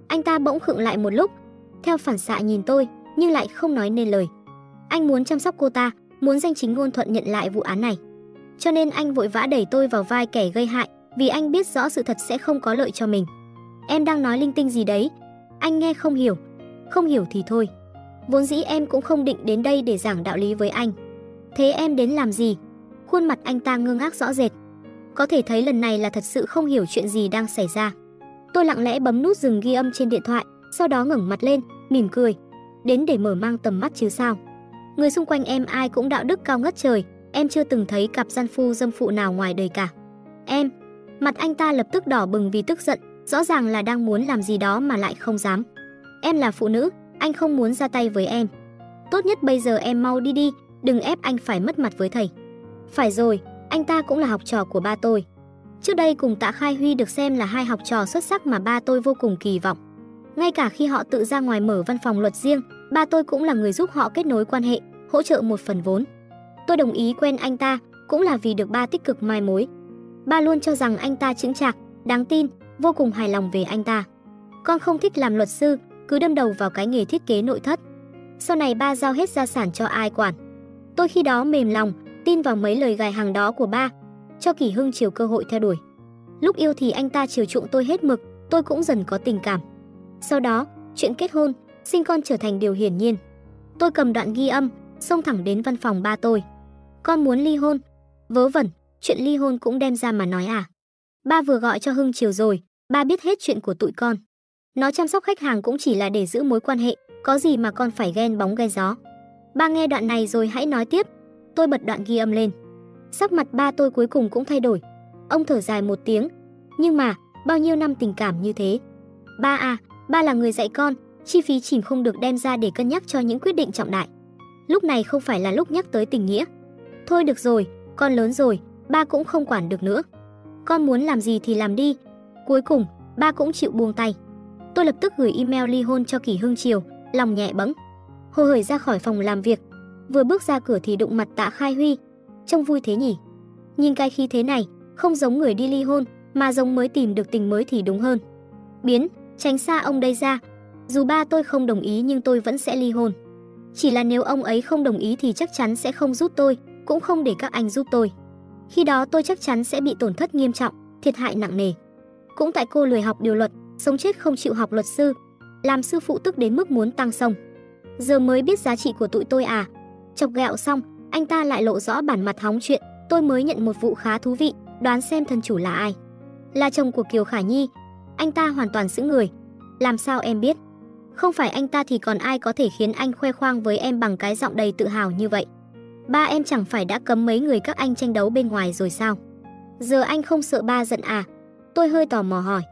Anh ta bỗng khựng lại một lúc, theo phản xạ nhìn tôi, nhưng lại không nói nên lời. Anh muốn chăm sóc cô ta, muốn danh chính ngôn thuận nhận lại vụ án này. Cho nên anh vội vã đẩy tôi vào vai kẻ gây hại, vì anh biết rõ sự thật sẽ không có lợi cho mình. Em đang nói linh tinh gì đấy? Anh nghe không hiểu. Không hiểu thì thôi. Vốn dĩ em cũng không định đến đây để giảng đạo lý với anh. Thế em đến làm gì? Khuôn mặt anh ta ngơ ngác rõ rệt. Có thể thấy lần này là thật sự không hiểu chuyện gì đang xảy ra. Tôi lặng lẽ bấm nút dừng ghi âm trên điện thoại, sau đó ngẩng mặt lên, mỉm cười. Đến để mở mang tầm mắt chứ sao. Người xung quanh em ai cũng đạo đức cao ngất trời, em chưa từng thấy cặp gian phu dâm phụ nào ngoài đời cả. Em, mặt anh ta lập tức đỏ bừng vì tức giận, rõ ràng là đang muốn làm gì đó mà lại không dám. Em là phụ nữ, anh không muốn ra tay với em. Tốt nhất bây giờ em mau đi đi, đừng ép anh phải mất mặt với thầy. Phải rồi, anh ta cũng là học trò của ba tôi. Trước đây cùng Tạ Khai Huy được xem là hai học trò xuất sắc mà ba tôi vô cùng kỳ vọng. Ngay cả khi họ tự ra ngoài mở văn phòng luật riêng, ba tôi cũng là người giúp họ kết nối quan hệ, hỗ trợ một phần vốn. Tôi đồng ý quen anh ta, cũng là vì được ba tích cực mai mối. Ba luôn cho rằng anh ta chững chạc, đáng tin, vô cùng hài lòng về anh ta. Con không thích làm luật sư, cứ đâm đầu vào cái nghề thiết kế nội thất. Sau này ba giao hết gia sản cho ai quản. Tôi khi đó mềm lòng, tin vào mấy lời gài hàng đó của ba, cho Kỳ Hưng chiều cơ hội theo đuổi. Lúc yêu thì anh ta chiều chuộng tôi hết mực, tôi cũng dần có tình cảm. Sau đó, chuyện kết hôn, sinh con trở thành điều hiển nhiên. Tôi cầm đoạn ghi âm, xông thẳng đến văn phòng ba tôi. Con muốn ly hôn. Vớ vẩn, chuyện ly hôn cũng đem ra mà nói à. Ba vừa gọi cho Hưng chiều rồi, ba biết hết chuyện của tụi con. Nó chăm sóc khách hàng cũng chỉ là để giữ mối quan hệ, có gì mà con phải ghen bóng ghen gió. Ba nghe đoạn này rồi hãy nói tiếp. Tôi bật đoạn ghi âm lên. Sắc mặt ba tôi cuối cùng cũng thay đổi. Ông thở dài một tiếng. Nhưng mà, bao nhiêu năm tình cảm như thế. Ba à, ba là người dạy con, chi phí chìm không được đem ra để cân nhắc cho những quyết định trọng đại. Lúc này không phải là lúc nhắc tới tình nghĩa. Thôi được rồi, con lớn rồi, ba cũng không quản được nữa. Con muốn làm gì thì làm đi. Cuối cùng, ba cũng chịu buông tay. Tôi lập tức gửi email ly hôn cho Kỳ Hưng Triều, lòng nhẹ bẫng. Hồ hởi ra khỏi phòng làm việc, vừa bước ra cửa thì đụng mặt Tạ Khai Huy. Trông vui thế nhỉ? Nhìn cái khí thế này, không giống người đi ly hôn, mà giống mới tìm được tình mới thì đúng hơn. Biến, tránh xa ông đây ra. Dù ba tôi không đồng ý nhưng tôi vẫn sẽ ly hôn. Chỉ là nếu ông ấy không đồng ý thì chắc chắn sẽ không giúp tôi, cũng không để các anh giúp tôi. Khi đó tôi chắc chắn sẽ bị tổn thất nghiêm trọng, thiệt hại nặng nề. Cũng tại cô lười học điều luật, sống chết không chịu học luật sư, làm sư phụ tức đến mức muốn tăng sông. Giờ mới biết giá trị của tụi tôi à. Chọc gẹo xong, anh ta lại lộ rõ bản mặt hóng chuyện, tôi mới nhận một vụ khá thú vị, đoán xem thân chủ là ai. Là chồng của Kiều Khả Nhi. Anh ta hoàn toàn sững người. Làm sao em biết? Không phải anh ta thì còn ai có thể khiến anh khoe khoang với em bằng cái giọng đầy tự hào như vậy. Ba em chẳng phải đã cấm mấy người các anh tranh đấu bên ngoài rồi sao? Giờ anh không sợ ba giận à? Tôi hơi tò mò hỏi.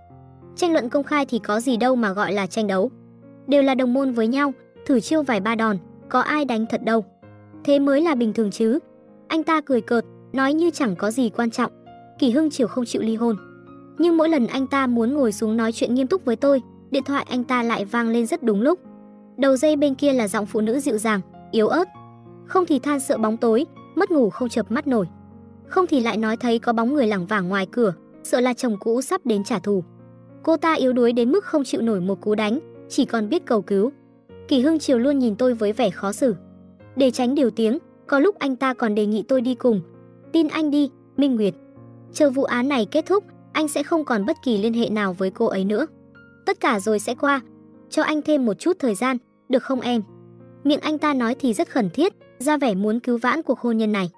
Tranh luận công khai thì có gì đâu mà gọi là tranh đấu. Đều là đồng môn với nhau, thử chiêu vài ba đòn, có ai đánh thật đâu. Thế mới là bình thường chứ. Anh ta cười cợt, nói như chẳng có gì quan trọng. Kỳ Hưng chiều không chịu ly hôn. Nhưng mỗi lần anh ta muốn ngồi xuống nói chuyện nghiêm túc với tôi, điện thoại anh ta lại vang lên rất đúng lúc. Đầu dây bên kia là giọng phụ nữ dịu dàng, yếu ớt. Không thì than sợ bóng tối, mất ngủ không chợp mắt nổi. Không thì lại nói thấy có bóng người lẳng vảng ngoài cửa, sợ là chồng cũ sắp đến trả thù. Cô ta yếu đuối đến mức không chịu nổi một cú đánh, chỉ còn biết cầu cứu. Kỳ Hưng Triều luôn nhìn tôi với vẻ khó xử. Để tránh điều tiếng, có lúc anh ta còn đề nghị tôi đi cùng. Tin anh đi, Minh Nguyệt. Chờ vụ án này kết thúc, anh sẽ không còn bất kỳ liên hệ nào với cô ấy nữa. Tất cả rồi sẽ qua. Cho anh thêm một chút thời gian, được không em? Miệng anh ta nói thì rất khẩn thiết, ra vẻ muốn cứu vãn cuộc hôn nhân này.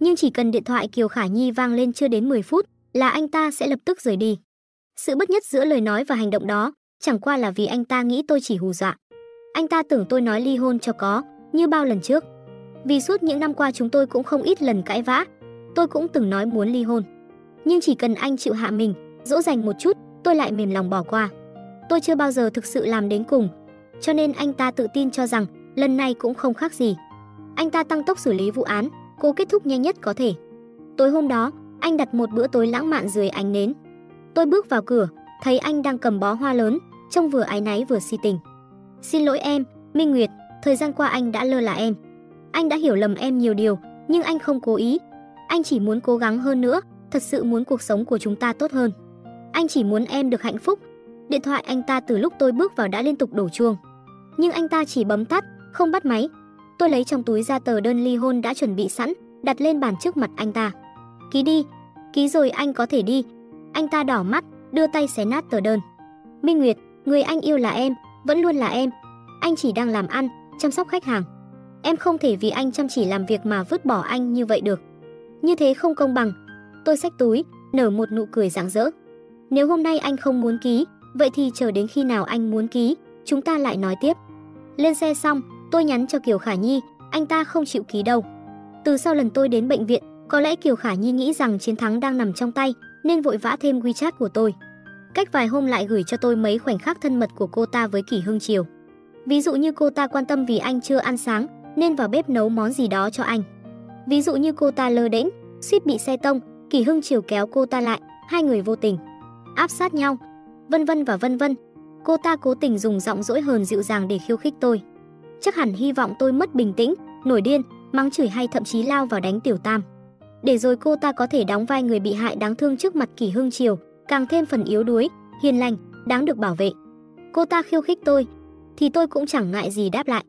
Nhưng chỉ cần điện thoại Kiều Khả Nhi vang lên chưa đến 10 phút là anh ta sẽ lập tức rời đi. Sự bất nhất giữa lời nói và hành động đó chẳng qua là vì anh ta nghĩ tôi chỉ hù dọa. Anh ta tưởng tôi nói ly hôn cho có, như bao lần trước. Vì suốt những năm qua chúng tôi cũng không ít lần cãi vã, tôi cũng từng nói muốn ly hôn. Nhưng chỉ cần anh chịu hạ mình, dỗ dành một chút, tôi lại mềm lòng bỏ qua. Tôi chưa bao giờ thực sự làm đến cùng, cho nên anh ta tự tin cho rằng lần này cũng không khác gì. Anh ta tăng tốc xử lý vụ án, cố kết thúc nhanh nhất có thể. Tối hôm đó, anh đặt một bữa tối lãng mạn dưới ánh nến. Tôi bước vào cửa, thấy anh đang cầm bó hoa lớn, trông vừa ái náy vừa si tình. Xin lỗi em, Minh Nguyệt, thời gian qua anh đã lơ là em. Anh đã hiểu lầm em nhiều điều, nhưng anh không cố ý. Anh chỉ muốn cố gắng hơn nữa, thật sự muốn cuộc sống của chúng ta tốt hơn. Anh chỉ muốn em được hạnh phúc. Điện thoại anh ta từ lúc tôi bước vào đã liên tục đổ chuông. Nhưng anh ta chỉ bấm tắt, không bắt máy. Tôi lấy trong túi ra tờ đơn ly hôn đã chuẩn bị sẵn, đặt lên bàn trước mặt anh ta. Ký đi, ký rồi anh có thể đi. Anh ta đỏ mắt, đưa tay xé nát tờ đơn. Minh Nguyệt, người anh yêu là em, vẫn luôn là em. Anh chỉ đang làm ăn, chăm sóc khách hàng. Em không thể vì anh chăm chỉ làm việc mà vứt bỏ anh như vậy được. Như thế không công bằng. Tôi xách túi, nở một nụ cười rạng rỡ. Nếu hôm nay anh không muốn ký, vậy thì chờ đến khi nào anh muốn ký, chúng ta lại nói tiếp. Lên xe xong, tôi nhắn cho Kiều Khả Nhi, anh ta không chịu ký đâu. Từ sau lần tôi đến bệnh viện, có lẽ Kiều Khả Nhi nghĩ rằng chiến thắng đang nằm trong tay, nên vội vã thêm WeChat của tôi. Cách vài hôm lại gửi cho tôi mấy khoảnh khắc thân mật của cô ta với Kỷ Hưng Triều. Ví dụ như cô ta quan tâm vì anh chưa ăn sáng, nên vào bếp nấu món gì đó cho anh. Ví dụ như cô ta lơ đễnh, suýt bị xe tông, Kỷ Hưng Triều kéo cô ta lại, hai người vô tình áp sát nhau, vân vân và vân vân. Cô ta cố tình dùng giọng dỗi hờn dịu dàng để khiêu khích tôi. Chắc hẳn hy vọng tôi mất bình tĩnh, nổi điên, mắng chửi hay thậm chí lao vào đánh Tiểu Tam. Để rồi cô ta có thể đóng vai người bị hại đáng thương trước mặt Kỷ Hưng Triều, càng thêm phần yếu đuối, hiền lành, đáng được bảo vệ. Cô ta khiêu khích tôi, thì tôi cũng chẳng ngại gì đáp lại.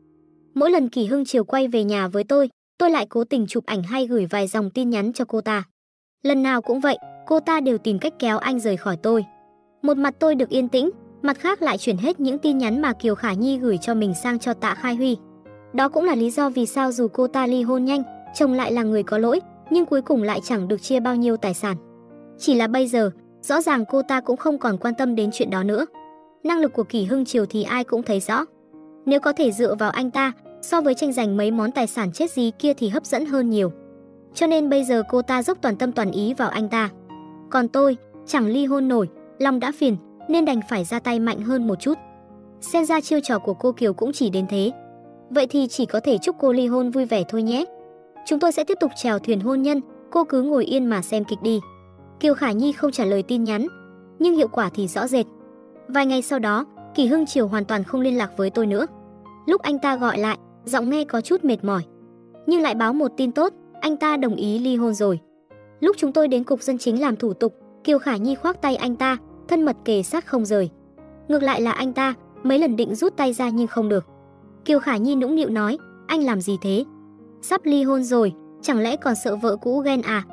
Mỗi lần Kỳ Hưng Triều quay về nhà với tôi, tôi lại cố tình chụp ảnh hay gửi vài dòng tin nhắn cho cô ta. Lần nào cũng vậy, cô ta đều tìm cách kéo anh rời khỏi tôi. Một mặt tôi được yên tĩnh, mặt khác lại chuyển hết những tin nhắn mà Kiều Khả Nhi gửi cho mình sang cho Tạ Khai Huy. Đó cũng là lý do vì sao dù cô ta ly hôn nhanh, chồng lại là người có lỗi, nhưng cuối cùng lại chẳng được chia bao nhiêu tài sản. Chỉ là bây giờ, rõ ràng cô ta cũng không còn quan tâm đến chuyện đó nữa. Năng lực của Kỳ Hưng Triều thì ai cũng thấy rõ. Nếu có thể dựa vào anh ta, so với tranh giành mấy món tài sản chết gì kia thì hấp dẫn hơn nhiều. Cho nên bây giờ cô ta dốc toàn tâm toàn ý vào anh ta. Còn tôi, chẳng ly hôn nổi, lòng đã phiền, nên đành phải ra tay mạnh hơn một chút. Xem ra chiêu trò của cô Kiều cũng chỉ đến thế. Vậy thì chỉ có thể chúc cô ly hôn vui vẻ thôi nhé. Chúng tôi sẽ tiếp tục chèo thuyền hôn nhân, cô cứ ngồi yên mà xem kịch đi. Kiều Khả Nhi không trả lời tin nhắn, nhưng hiệu quả thì rõ rệt. Vài ngày sau đó, Kỳ Hưng Triều hoàn toàn không liên lạc với tôi nữa. Lúc anh ta gọi lại, giọng nghe có chút mệt mỏi, nhưng lại báo một tin tốt, anh ta đồng ý ly hôn rồi. Lúc chúng tôi đến cục dân chính làm thủ tục, Kiều Khả Nhi khoác tay anh ta, thân mật kề sát không rời. Ngược lại là anh ta, mấy lần định rút tay ra nhưng không được. Kiều Khả Nhi nũng nịu nói, anh làm gì thế? Sắp ly hôn rồi, chẳng lẽ còn sợ vợ cũ ghen à?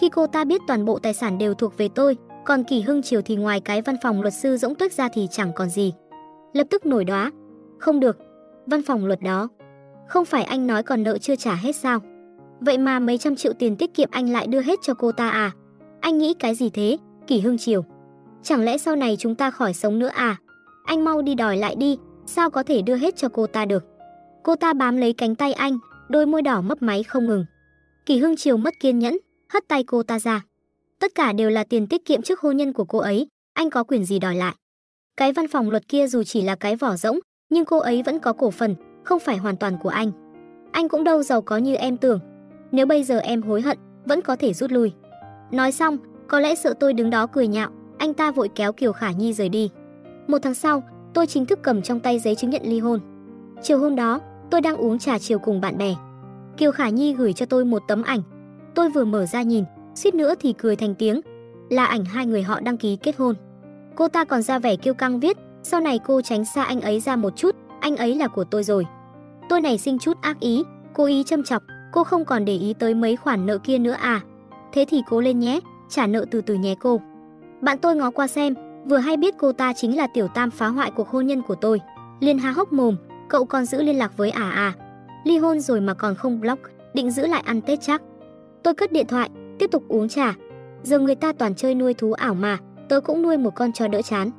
Khi cô ta biết toàn bộ tài sản đều thuộc về tôi, còn Kỳ Hưng Triều thì ngoài cái văn phòng luật sư rỗng tuếch ra thì chẳng còn gì. Lập tức nổi đóa. Không được, văn phòng luật đó. Không phải anh nói còn nợ chưa trả hết sao? Vậy mà mấy trăm triệu tiền tiết kiệm anh lại đưa hết cho cô ta à? Anh nghĩ cái gì thế, Kỳ Hưng Triều? Chẳng lẽ sau này chúng ta khỏi sống nữa à? Anh mau đi đòi lại đi, sao có thể đưa hết cho cô ta được? Cô ta bám lấy cánh tay anh, đôi môi đỏ mấp máy không ngừng. Kỳ Hưng Triều mất kiên nhẫn, hất tay cô ta ra. Tất cả đều là tiền tiết kiệm trước hôn nhân của cô ấy, anh có quyền gì đòi lại? Cái văn phòng luật kia dù chỉ là cái vỏ rỗng, nhưng cô ấy vẫn có cổ phần, không phải hoàn toàn của anh. Anh cũng đâu giàu có như em tưởng. Nếu bây giờ em hối hận, vẫn có thể rút lui. Nói xong, có lẽ sợ tôi đứng đó cười nhạo, anh ta vội kéo Kiều Khả Nhi rời đi. Một tháng sau, tôi chính thức cầm trong tay giấy chứng nhận ly hôn. Chiều hôm đó, tôi đang uống trà chiều cùng bạn bè. Kiều Khả Nhi gửi cho tôi một tấm ảnh. Tôi vừa mở ra nhìn, suýt nữa thì cười thành tiếng. Là ảnh hai người họ đăng ký kết hôn. Cô ta còn ra vẻ kiêu căng viết, sau này cô tránh xa anh ấy ra một chút, anh ấy là của tôi rồi. Tôi này sinh chút ác ý, cố ý châm chọc, cô không còn để ý tới mấy khoản nợ kia nữa à? Thế thì cố lên nhé, trả nợ từ từ nhé cô. Bạn tôi ngó qua xem, vừa hay biết cô ta chính là tiểu tam phá hoại cuộc hôn nhân của tôi. Liên há hốc mồm, cậu còn giữ liên lạc với à à. Ly hôn rồi mà còn không block, định giữ lại ăn Tết chắc. Tôi cất điện thoại, tiếp tục uống trà. Giờ người ta toàn chơi nuôi thú ảo mà, tôi cũng nuôi một con cho đỡ chán.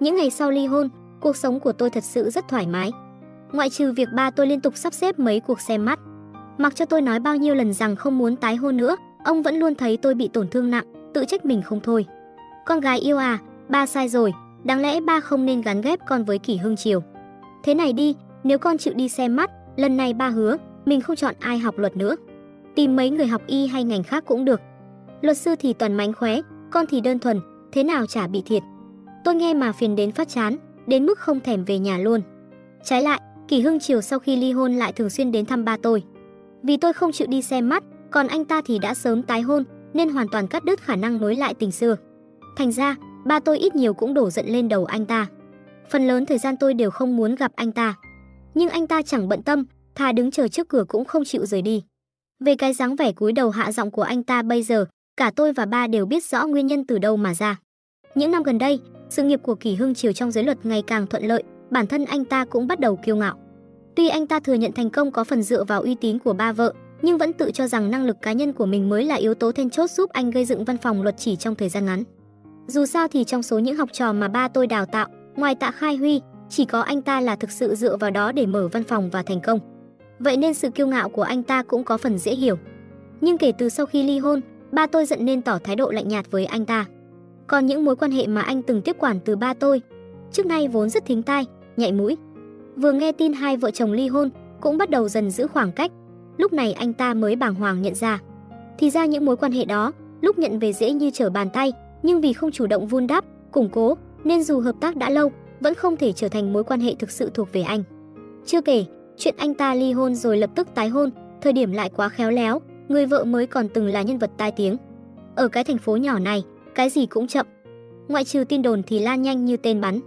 Những ngày sau ly hôn, cuộc sống của tôi thật sự rất thoải mái. Ngoại trừ việc ba tôi liên tục sắp xếp mấy cuộc xem mắt. Mặc cho tôi nói bao nhiêu lần rằng không muốn tái hôn nữa, ông vẫn luôn thấy tôi bị tổn thương nặng, tự trách mình không thôi. Con gái yêu à, ba sai rồi, đáng lẽ ba không nên gắn ghép con với Kỷ Hưng Triều. Thế này đi, nếu con chịu đi xem mắt, lần này ba hứa, mình không chọn ai học luật nữa. Tìm mấy người học y hay ngành khác cũng được. Luật sư thì toàn mánh khóe, con thì đơn thuần, thế nào chả bị thiệt. Tôi nghe mà phiền đến phát chán, đến mức không thèm về nhà luôn. Trái lại, Kỳ Hưng Triều sau khi ly hôn lại thường xuyên đến thăm ba tôi. Vì tôi không chịu đi xem mắt, còn anh ta thì đã sớm tái hôn nên hoàn toàn cắt đứt khả năng nối lại tình xưa. Thành ra, ba tôi ít nhiều cũng đổ giận lên đầu anh ta. Phần lớn thời gian tôi đều không muốn gặp anh ta. Nhưng anh ta chẳng bận tâm, thà đứng chờ trước cửa cũng không chịu rời đi. Về cái dáng vẻ cúi đầu hạ giọng của anh ta bây giờ, cả tôi và ba đều biết rõ nguyên nhân từ đâu mà ra. Những năm gần đây, sự nghiệp của Kỳ Hưng Triều trong giới luật ngày càng thuận lợi, bản thân anh ta cũng bắt đầu kiêu ngạo. Tuy anh ta thừa nhận thành công có phần dựa vào uy tín của ba vợ, nhưng vẫn tự cho rằng năng lực cá nhân của mình mới là yếu tố then chốt giúp anh gây dựng văn phòng luật chỉ trong thời gian ngắn. Dù sao thì trong số những học trò mà ba tôi đào tạo, ngoài Tạ Khai Huy, chỉ có anh ta là thực sự dựa vào đó để mở văn phòng và thành công. Vậy nên sự kiêu ngạo của anh ta cũng có phần dễ hiểu. Nhưng kể từ sau khi ly hôn, ba tôi giận nên tỏ thái độ lạnh nhạt với anh ta. Còn những mối quan hệ mà anh từng tiếp quản từ ba tôi, trước nay vốn rất thính tai, nhạy mũi. Vừa nghe tin hai vợ chồng ly hôn, cũng bắt đầu dần giữ khoảng cách. Lúc này anh ta mới bàng hoàng nhận ra. Thì ra những mối quan hệ đó, lúc nhận về dễ như trở bàn tay, nhưng vì không chủ động vun đắp, củng cố, nên dù hợp tác đã lâu, vẫn không thể trở thành mối quan hệ thực sự thuộc về anh. Chưa kể, chuyện anh ta ly hôn rồi lập tức tái hôn, thời điểm lại quá khéo léo, người vợ mới còn từng là nhân vật tai tiếng. Ở cái thành phố nhỏ này, cái gì cũng chậm. Ngoại trừ tin đồn thì lan nhanh như tên bắn.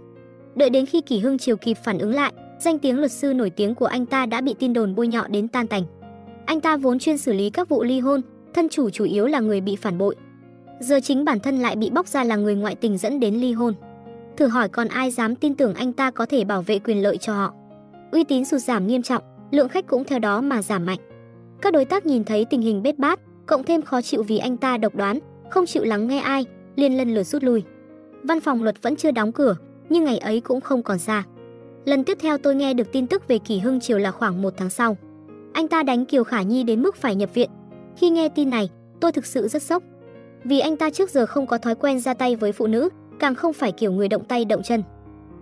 Đợi đến khi Kỳ Hưng Triều kịp phản ứng lại, danh tiếng luật sư nổi tiếng của anh ta đã bị tin đồn bôi nhọ đến tan tành. Anh ta vốn chuyên xử lý các vụ ly hôn, thân chủ chủ yếu là người bị phản bội. Giờ chính bản thân lại bị bóc ra là người ngoại tình dẫn đến ly hôn. Thử hỏi còn ai dám tin tưởng anh ta có thể bảo vệ quyền lợi cho họ. Uy tín sụt giảm nghiêm trọng, lượng khách cũng theo đó mà giảm mạnh. Các đối tác nhìn thấy tình hình bết bát, cộng thêm khó chịu vì anh ta độc đoán, không chịu lắng nghe ai, liền lần lượt rút lui. Văn phòng luật vẫn chưa đóng cửa, nhưng ngày ấy cũng không còn xa. Lần tiếp theo tôi nghe được tin tức về Kỳ Hưng Triều là khoảng một tháng sau. Anh ta đánh Kiều Khả Nhi đến mức phải nhập viện. Khi nghe tin này, tôi thực sự rất sốc. Vì anh ta trước giờ không có thói quen ra tay với phụ nữ, càng không phải kiểu người động tay động chân.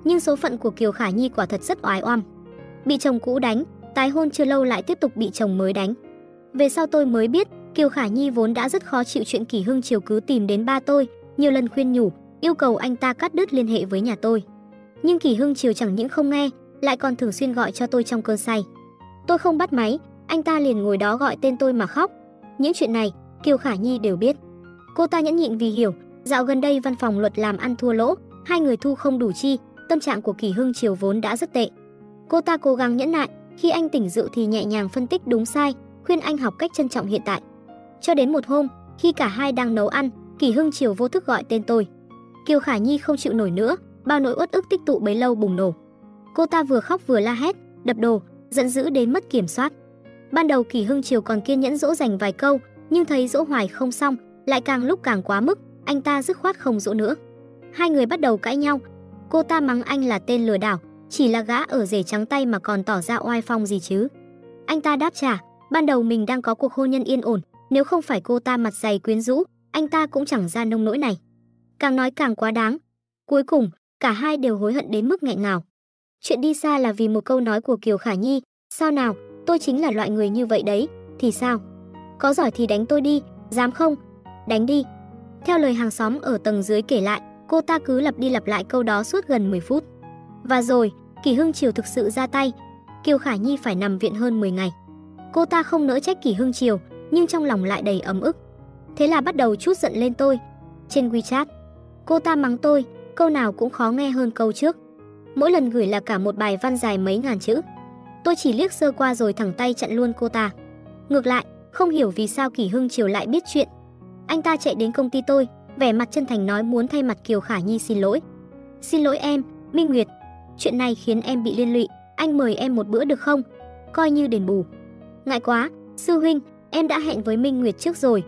Nhưng số phận của Kiều Khả Nhi quả thật rất oái oăm. Bị chồng cũ đánh, tái hôn chưa lâu lại tiếp tục bị chồng mới đánh. Về sau tôi mới biết, Kiều Khả Nhi vốn đã rất khó chịu chuyện Kỳ Hưng Triều cứ tìm đến ba tôi, nhiều lần khuyên nhủ, yêu cầu anh ta cắt đứt liên hệ với nhà tôi. Nhưng Kỳ Hưng Triều chẳng những không nghe, lại còn thường xuyên gọi cho tôi trong cơn say. Tôi không bắt máy, anh ta liền ngồi đó gọi tên tôi mà khóc. Những chuyện này, Kiều Khả Nhi đều biết. Cô ta nhẫn nhịn vì hiểu, dạo gần đây văn phòng luật làm ăn thua lỗ, hai người thu không đủ chi, tâm trạng của Kỳ Hưng Triều vốn đã rất tệ. Cô ta cố gắng nhẫn nại, khi anh tỉnh rượu thì nhẹ nhàng phân tích đúng sai, khuyên anh học cách trân trọng hiện tại. Cho đến một hôm, khi cả hai đang nấu ăn, Kỳ Hưng Triều vô thức gọi tên tôi. Kiều Khả Nhi không chịu nổi nữa, bao nỗi uất ức tích tụ bấy lâu bùng nổ. Cô ta vừa khóc vừa la hét, đập đồ, giận dữ đến mất kiểm soát. Ban đầu Kỳ Hưng Triều còn kiên nhẫn dỗ dành vài câu, nhưng thấy dỗ hoài không xong, lại càng lúc càng quá mức, anh ta dứt khoát không dỗ nữa. Hai người bắt đầu cãi nhau. Cô ta mắng anh là tên lừa đảo, chỉ là gã ở rể trắng tay mà còn tỏ ra oai phong gì chứ. Anh ta đáp trả, ban đầu mình đang có cuộc hôn nhân yên ổn, nếu không phải cô ta mặt dày quyến rũ, anh ta cũng chẳng ra nông nỗi này. Càng nói càng quá đáng. Cuối cùng, cả hai đều hối hận đến mức nghẹn ngào. Chuyện đi xa là vì một câu nói của Kiều Khả Nhi, sao nào, tôi chính là loại người như vậy đấy, thì sao? Có giỏi thì đánh tôi đi, dám không? Đánh đi. Theo lời hàng xóm ở tầng dưới kể lại, cô ta cứ lặp đi lặp lại câu đó suốt gần 10 phút. Và rồi, Kỳ Hưng Triều thực sự ra tay. Kiều Khả Nhi phải nằm viện hơn 10 ngày. Cô ta không nỡ trách Kỳ Hưng Triều, nhưng trong lòng lại đầy ấm ức. Thế là bắt đầu chút giận lên tôi. Trên WeChat, cô ta mắng tôi, câu nào cũng khó nghe hơn câu trước. Mỗi lần gửi là cả một bài văn dài mấy ngàn chữ. Tôi chỉ liếc sơ qua rồi thẳng tay chặn luôn cô ta. Ngược lại, không hiểu vì sao Kỳ Hưng Triều lại biết chuyện. Anh ta chạy đến công ty tôi, vẻ mặt chân thành nói muốn thay mặt Kiều Khả Nhi xin lỗi. Xin lỗi em, Minh Nguyệt. Chuyện này khiến em bị liên lụy, anh mời em một bữa được không? Coi như đền bù. Ngại quá, sư huynh, em đã hẹn với Minh Nguyệt trước rồi.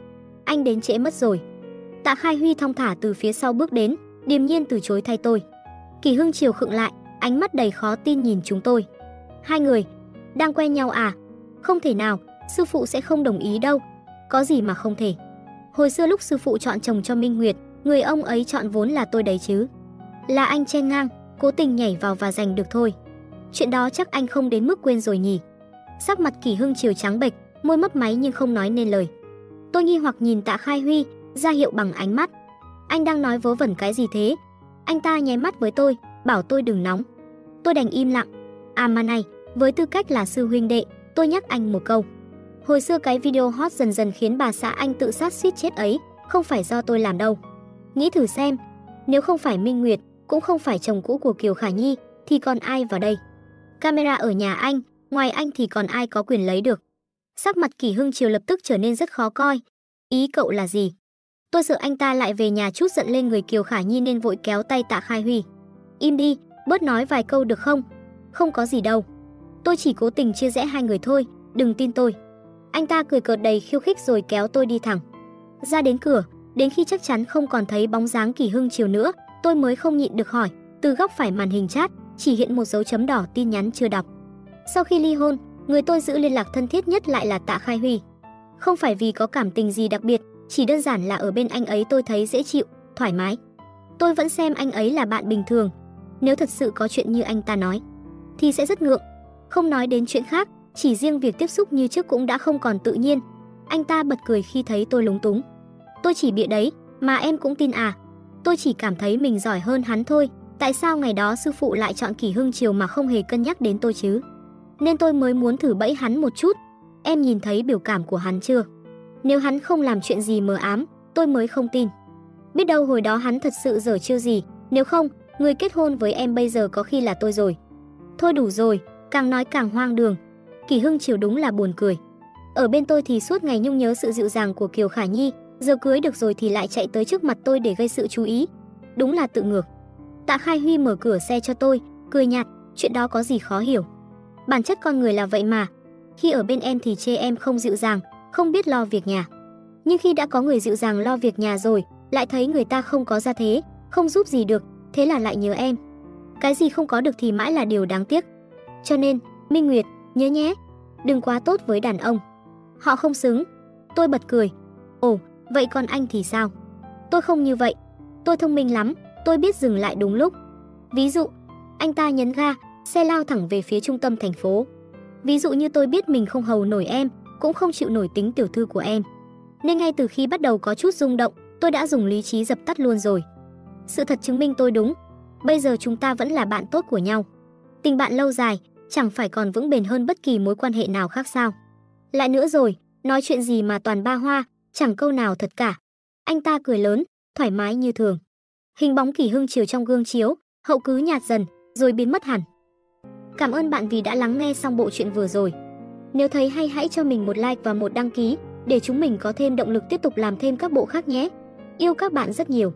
Anh đến trễ mất rồi. Tạ Khai Huy thong thả từ phía sau bước đến, điềm nhiên từ chối thay tôi. Kỳ Hưng Triều khựng lại, ánh mắt đầy khó tin nhìn chúng tôi. Hai người, đang quen nhau à? Không thể nào, sư phụ sẽ không đồng ý đâu. Có gì mà không thể. Hồi xưa lúc sư phụ chọn chồng cho Minh Nguyệt, người ông ấy chọn vốn là tôi đấy chứ. Là anh chen ngang, cố tình nhảy vào và giành được thôi. Chuyện đó chắc anh không đến mức quên rồi nhỉ. Sắc mặt Kỳ Hưng chiều trắng bệch, môi mấp máy nhưng không nói nên lời. Tôi nghi hoặc nhìn Tạ Khai Huy, ra hiệu bằng ánh mắt. Anh đang nói vớ vẩn cái gì thế? Anh ta nháy mắt với tôi, bảo tôi đừng nóng. Tôi đành im lặng. À mà này, với tư cách là sư huynh đệ, tôi nhắc anh một câu. Hồi xưa cái video hot dần dần khiến bà xã anh tự sát suýt chết ấy, không phải do tôi làm đâu. Nghĩ thử xem, nếu không phải Minh Nguyệt, cũng không phải chồng cũ của Kiều Khả Nhi, thì còn ai vào đây? Camera ở nhà anh, ngoài anh thì còn ai có quyền lấy được? Sắc mặt Kỳ Hưng Triều lập tức trở nên rất khó coi. Ý cậu là gì? Tôi sợ anh ta lại về nhà chút giận lên người Kiều Khả Nhi nên vội kéo tay Tạ Khai Huy. Im đi, bớt nói vài câu được không? Không có gì đâu. Tôi chỉ cố tình chia rẽ hai người thôi, đừng tin tôi. Anh ta cười cợt đầy khiêu khích rồi kéo tôi đi thẳng. Ra đến cửa, đến khi chắc chắn không còn thấy bóng dáng Kỳ Hưng chiều nữa, tôi mới không nhịn được hỏi, từ góc phải màn hình chat, chỉ hiện một dấu chấm đỏ tin nhắn chưa đọc. Sau khi ly hôn, người tôi giữ liên lạc thân thiết nhất lại là Tạ Khai Huy. Không phải vì có cảm tình gì đặc biệt, chỉ đơn giản là ở bên anh ấy tôi thấy dễ chịu, thoải mái. Tôi vẫn xem anh ấy là bạn bình thường. Nếu thật sự có chuyện như anh ta nói, thì sẽ rất ngượng. Không nói đến chuyện khác, chỉ riêng việc tiếp xúc như trước cũng đã không còn tự nhiên. Anh ta bật cười khi thấy tôi lúng túng. Tôi chỉ bịa đấy, mà em cũng tin à. Tôi chỉ cảm thấy mình giỏi hơn hắn thôi. Tại sao ngày đó sư phụ lại chọn Kỳ Hưng Triều mà không hề cân nhắc đến tôi chứ? Nên tôi mới muốn thử bẫy hắn một chút. Em nhìn thấy biểu cảm của hắn chưa? Nếu hắn không làm chuyện gì mờ ám, tôi mới không tin. Biết đâu hồi đó hắn thật sự dở chiêu gì, nếu không, người kết hôn với em bây giờ có khi là tôi rồi. Thôi đủ rồi, càng nói càng hoang đường. Kỳ Hưng chiều đúng là buồn cười. Ở bên tôi thì suốt ngày nhung nhớ sự dịu dàng của Kiều Khả Nhi, giờ cưới được rồi thì lại chạy tới trước mặt tôi để gây sự chú ý. Đúng là tự ngược. Tạ Khai Huy mở cửa xe cho tôi, cười nhạt, chuyện đó có gì khó hiểu. Bản chất con người là vậy mà. Khi ở bên em thì chê em không dịu dàng, không biết lo việc nhà. Nhưng khi đã có người dịu dàng lo việc nhà rồi, lại thấy người ta không có ra thế, không giúp gì được, thế là lại nhớ em. Cái gì không có được thì mãi là điều đáng tiếc. Cho nên, Minh Nguyệt, nhớ nhé, đừng quá tốt với đàn ông. Họ không xứng. Tôi bật cười. Ồ, vậy còn anh thì sao? Tôi không như vậy. Tôi thông minh lắm, tôi biết dừng lại đúng lúc. Ví dụ, anh ta nhấn ga, xe lao thẳng về phía trung tâm thành phố. Ví dụ như tôi biết mình không hầu nổi em, cũng không chịu nổi tính tiểu thư của em. Nên ngay từ khi bắt đầu có chút rung động, tôi đã dùng lý trí dập tắt luôn rồi. Sự thật chứng minh tôi đúng. Bây giờ chúng ta vẫn là bạn tốt của nhau. Tình bạn lâu dài, chẳng phải còn vững bền hơn bất kỳ mối quan hệ nào khác sao. Lại nữa rồi, nói chuyện gì mà toàn ba hoa, chẳng câu nào thật cả. Anh ta cười lớn, thoải mái như thường. Hình bóng kỳ hưng chiều trong gương chiếu, hậu cứ nhạt dần, rồi biến mất hẳn. Cảm ơn bạn vì đã lắng nghe xong bộ truyện vừa rồi. Nếu thấy hay hãy cho mình một like và một đăng ký để chúng mình có thêm động lực tiếp tục làm thêm các bộ khác nhé. Yêu các bạn rất nhiều.